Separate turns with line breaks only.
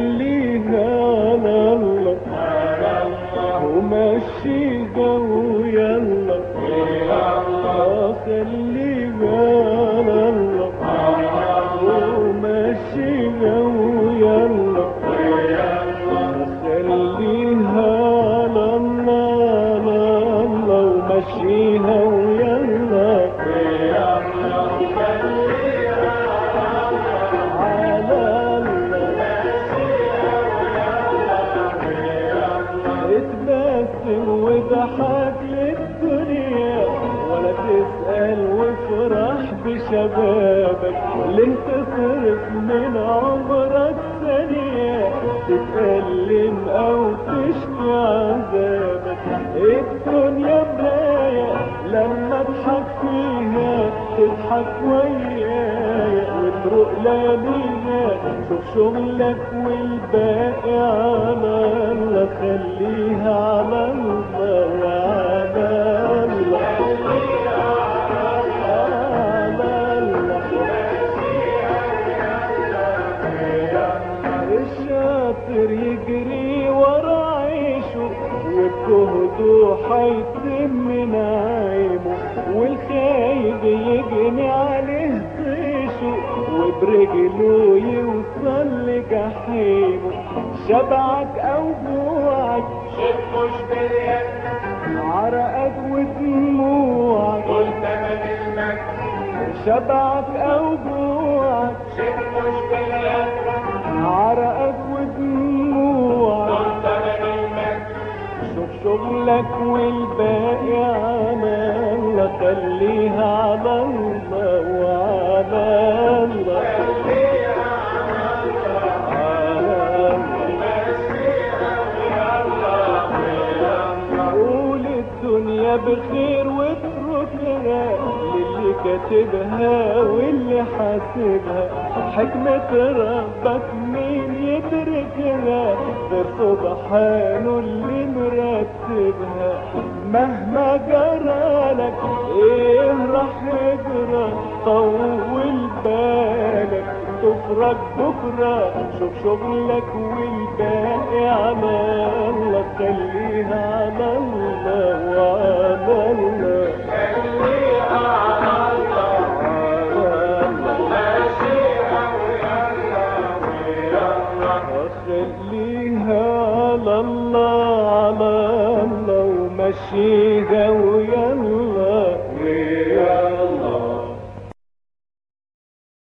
خليها لله ومشي قوي وضحك للدنيا ولا تسأل وافرح بشبابك. ليه تصرف من عمرك ثانية. تتألم أو تشكي عذابك. الدنيا مراية لما اضحك فيها تضحك ويايا وتروق لياليها شوف شغلك والباقي على الله. خليها الشاطر يجري ورا عيشه وبجهده حيتم نعيمه والخايب يجني عليه طيشه وبرجله يوصل لجحيمه شبعك أو جوعك
مش باليد
عرقك ودموعك
تمن المجد.
شبعك أو جوعك.
مش باليد
شغلك والباقي الله خليها على الله وعلى الله قول الدنيا بخير واتركها للي كاتبها واللي حاسبها. حكمة ربك غير سبحانه اللي مرتبها. مهما جرالك إيه راح يجرى؟ طول بالك. تفرج بكرة شوف شغلك والباقي على الله خليها على الله وعلى وخليها
لله على
لو مشيها ويلا